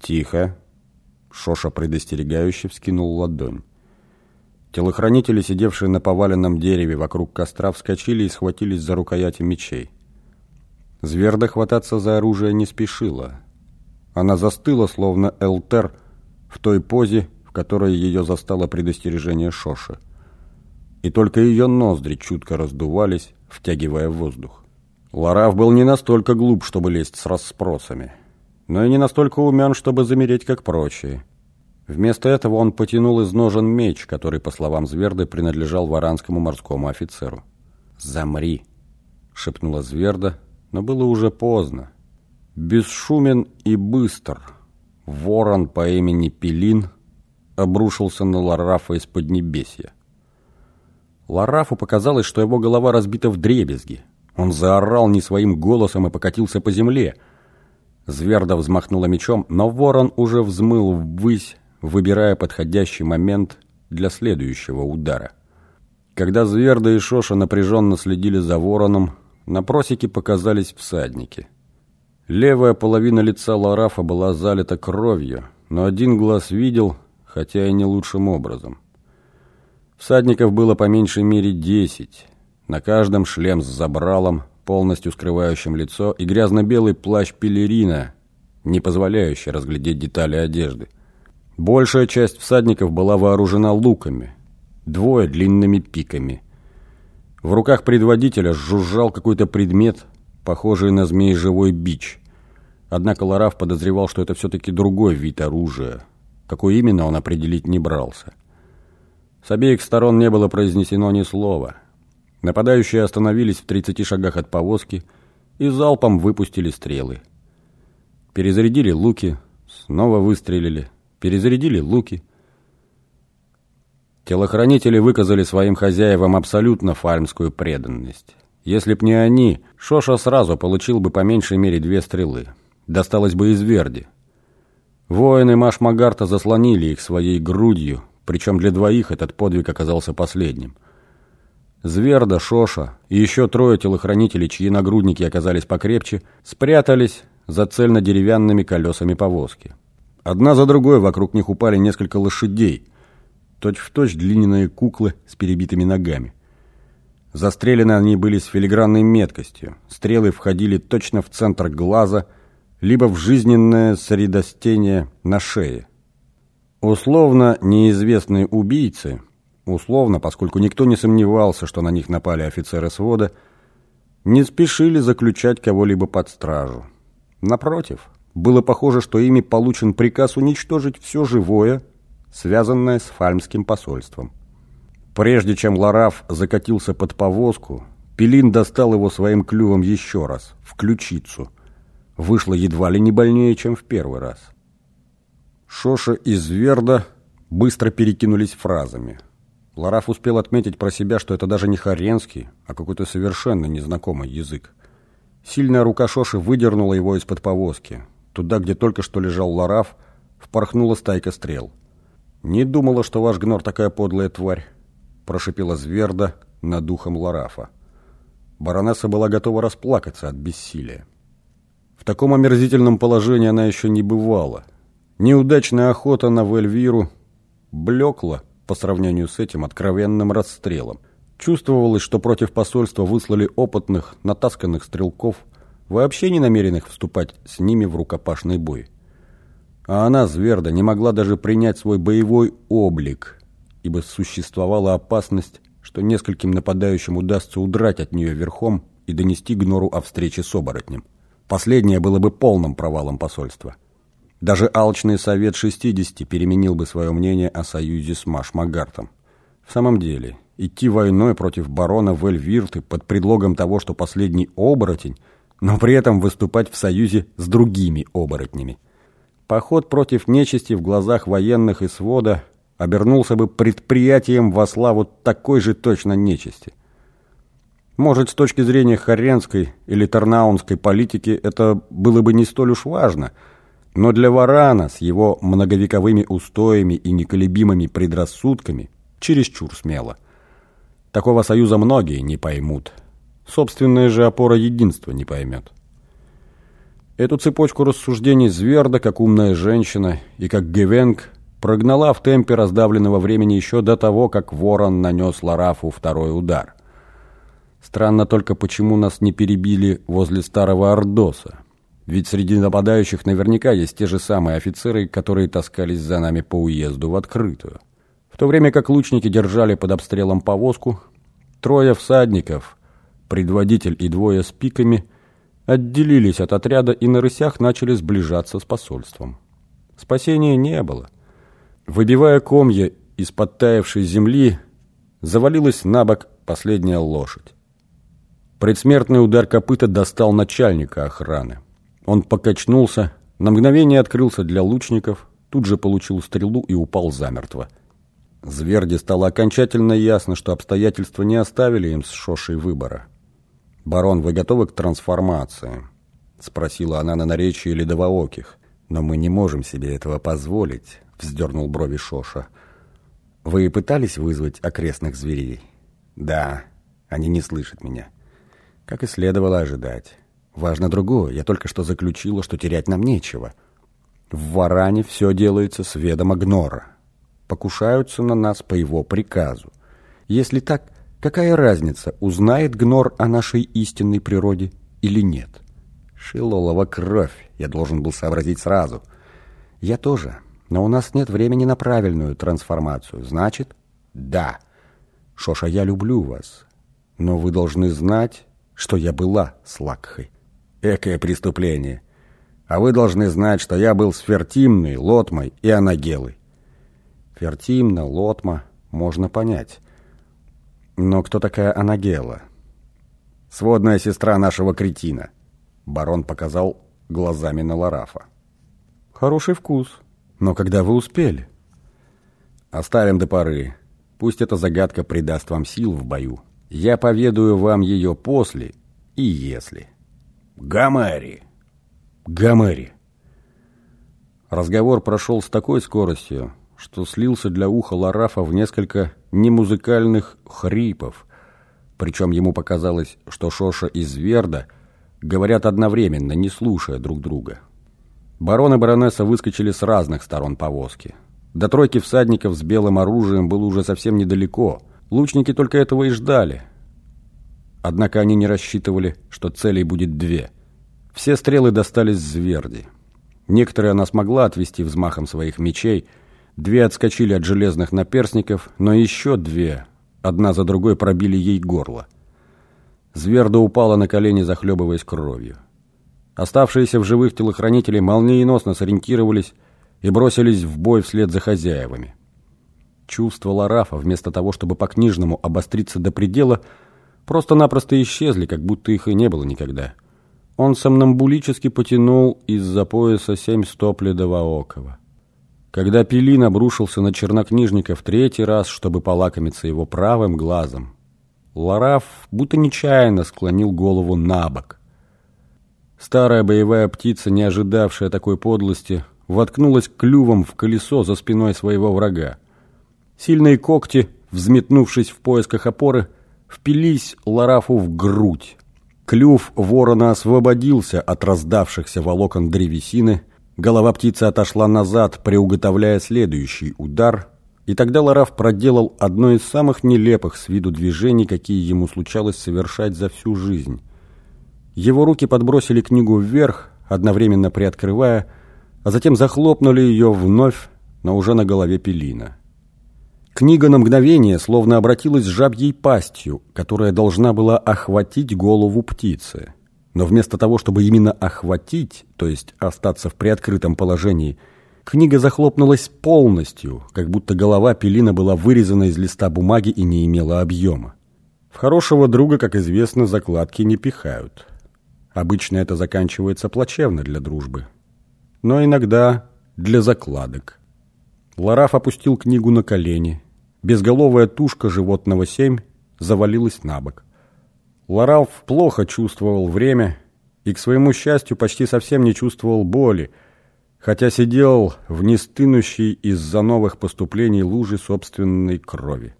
«Тихо!» Шоша предостерегающе вскинул ладонь. Телохранители, сидевшие на поваленном дереве вокруг костра, вскочили и схватились за рукояти мечей. Зверда хвататься за оружие не спешила. Она застыла, словно Элтер, в той позе, в которой ее застало предостережение Шоши. И только ее ноздри чутко раздувались, втягивая воздух. Лараф был не настолько глуп, чтобы лезть с расспросами, но и не настолько умен, чтобы замереть, как прочие. Вместо этого он потянул из ножен меч, который, по словам Зверды, принадлежал варанскому морскому офицеру. «Замри!» — шепнула Зверда, но было уже поздно. Бесшумен и быстр. Ворон по имени Пелин обрушился на Ларафа из Поднебесья. Ларафу показалось, что его голова разбита в дребезги. Он заорал не своим голосом и покатился по земле. Зверда взмахнула мечом, но ворон уже взмыл ввысь, выбирая подходящий момент для следующего удара. Когда Зверда и Шоша напряженно следили за вороном, на просеке показались всадники. Левая половина лица Ларафа была залита кровью, но один глаз видел, хотя и не лучшим образом. Всадников было по меньшей мере десять. На каждом шлем с забралом, полностью скрывающим лицо, и грязно-белый плащ пелерина, не позволяющий разглядеть детали одежды. Большая часть всадников была вооружена луками, двое длинными пиками. В руках предводителя жужжал какой-то предмет, похожий на змеи-живой бич. Однако Лараф подозревал, что это все-таки другой вид оружия. Какой именно он определить не брался. С обеих сторон не было произнесено ни слова. Нападающие остановились в 30 шагах от повозки и залпом выпустили стрелы. Перезарядили луки, снова выстрелили – перезарядили луки. Телохранители выказали своим хозяевам абсолютно фальмскую преданность. Если б не они, Шоша сразу получил бы по меньшей мере две стрелы. Досталось бы из Верди. Воины Машмагарта заслонили их своей грудью, причем для двоих этот подвиг оказался последним. Зверда, Шоша и еще трое телохранителей, чьи нагрудники оказались покрепче, спрятались за цельно-деревянными колесами повозки. Одна за другой вокруг них упали несколько лошадей, точь-в-точь точь куклы с перебитыми ногами. Застрелены они были с филигранной меткостью. Стрелы входили точно в центр глаза, либо в жизненное средостение на шее. Условно неизвестные убийцы, условно, поскольку никто не сомневался, что на них напали офицеры свода, не спешили заключать кого-либо под стражу. Напротив, было похоже, что ими получен приказ уничтожить все живое, связанное с фальмским посольством. Прежде чем Лараф закатился под повозку, Пелин достал его своим клювом еще раз, в ключицу. Вышло едва ли не больнее, чем в первый раз. Шоша и Зверда быстро перекинулись фразами. Лараф успел отметить про себя, что это даже не харенский, а какой-то совершенно незнакомый язык. Сильная рука Шоши выдернула его из-под повозки. Туда, где только что лежал Лараф, впорхнула стайка стрел. «Не думала, что ваш гнор такая подлая тварь», – прошипела Зверда над духом Ларафа. Баронесса была готова расплакаться от бессилия. В таком омерзительном положении она еще не бывала. Неудачная охота на Вельвиру блекла по сравнению с этим откровенным расстрелом. Чувствовалось, что против посольства выслали опытных, натасканных стрелков – вообще не намеренных вступать с ними в рукопашный бой. А она, Зверда, не могла даже принять свой боевой облик, ибо существовала опасность, что нескольким нападающим удастся удрать от нее верхом и донести Гнору о встрече с оборотнем. Последнее было бы полным провалом посольства. Даже алчный совет 60 переменил бы свое мнение о союзе с Машмагартом. В самом деле, идти войной против барона Вельвирты под предлогом того, что последний оборотень – но при этом выступать в союзе с другими оборотнями. Поход против нечисти в глазах военных и свода обернулся бы предприятием во славу такой же точно нечисти. Может, с точки зрения харенской или тарнаунской политики это было бы не столь уж важно, но для Варана с его многовековыми устоями и неколебимыми предрассудками чересчур смело. Такого союза многие не поймут – Собственная же опора единства не поймет. Эту цепочку рассуждений Зверда, как умная женщина, и как Гевенг, прогнала в темпе раздавленного времени еще до того, как Ворон нанес Ларафу второй удар. Странно только, почему нас не перебили возле старого Ордоса. Ведь среди нападающих наверняка есть те же самые офицеры, которые таскались за нами по уезду в открытую. В то время как лучники держали под обстрелом повозку, трое всадников, предводитель и двое с пиками, отделились от отряда и на рысях начали сближаться с посольством. Спасения не было. Выбивая комья из подтаявшей земли, завалилась на бок последняя лошадь. Предсмертный удар копыта достал начальника охраны. Он покачнулся, на мгновение открылся для лучников, тут же получил стрелу и упал замертво. Зверде стало окончательно ясно, что обстоятельства не оставили им с Шошей выбора. «Барон, вы готовы к трансформации?» — спросила она на наречии ледовооких. «Но мы не можем себе этого позволить», — вздернул брови Шоша. «Вы пытались вызвать окрестных зверей?» «Да, они не слышат меня». Как и следовало ожидать. Важно другое. Я только что заключила, что терять нам нечего. В Варане все делается с ведома Гнора. Покушаются на нас по его приказу. Если так, какая разница, узнает Гнор о нашей истинной природе или нет? Шилолова кровь. Я должен был сообразить сразу. Я тоже. Но у нас нет времени на правильную трансформацию. Значит, да. Шоша, я люблю вас. Но вы должны знать, что я была с Лакхой. Экое преступление. А вы должны знать, что я был с Фертимной, Лотмой и Анагелой. Фертимна, Лотма, можно понять. Но кто такая Анагела? Сводная сестра нашего кретина. Барон показал глазами на Ларафа. Хороший вкус. Но когда вы успели? Оставим до поры. Пусть эта загадка придаст вам сил в бою. Я поведаю вам ее после и если. Гамари. Гамари. Разговор прошел с такой скоростью, что слился для уха Ларафа в несколько немузыкальных хрипов. Причем ему показалось, что Шоша и Зверда говорят одновременно, не слушая друг друга. Барон и баронесса выскочили с разных сторон повозки. До тройки всадников с белым оружием было уже совсем недалеко – Лучники только этого и ждали. Однако они не рассчитывали, что целей будет две. Все стрелы достались Зверди. Некоторые она смогла отвести взмахом своих мечей, две отскочили от железных наперстников, но еще две, одна за другой, пробили ей горло. Зверда упала на колени, захлебываясь кровью. Оставшиеся в живых телохранители молниеносно сориентировались и бросились в бой вслед за хозяевами. Чувства Ларафа, вместо того, чтобы по-книжному обостриться до предела, просто-напросто исчезли, как будто их и не было никогда. Он сомнамбулически потянул из-за пояса семь стоп Ледовоокова. Когда Пелин обрушился на чернокнижника в третий раз, чтобы полакомиться его правым глазом, Лараф будто нечаянно склонил голову на бок. Старая боевая птица, не ожидавшая такой подлости, воткнулась клювом в колесо за спиной своего врага. Сильные когти, взметнувшись в поисках опоры, впились Ларафу в грудь. Клюв ворона освободился от раздавшихся волокон древесины, голова птицы отошла назад, приуготовляя следующий удар, и тогда Лараф проделал одно из самых нелепых с виду движений, какие ему случалось совершать за всю жизнь. Его руки подбросили книгу вверх, одновременно приоткрывая, а затем захлопнули ее вновь, но уже на голове Пелина. Книга на мгновение словно обратилась жабьей пастью, которая должна была охватить голову птицы. Но вместо того, чтобы именно охватить, то есть остаться в приоткрытом положении, книга захлопнулась полностью, как будто голова Пелина была вырезана из листа бумаги и не имела объема. В хорошего друга, как известно, закладки не пихают. Обычно это заканчивается плачевно для дружбы. Но иногда для закладок. Лараф опустил книгу на колени, Безголовая тушка животного семь завалилась на бок. Лоралф плохо чувствовал время и, к своему счастью, почти совсем не чувствовал боли, хотя сидел в нестынущей из-за новых поступлений лужи собственной крови.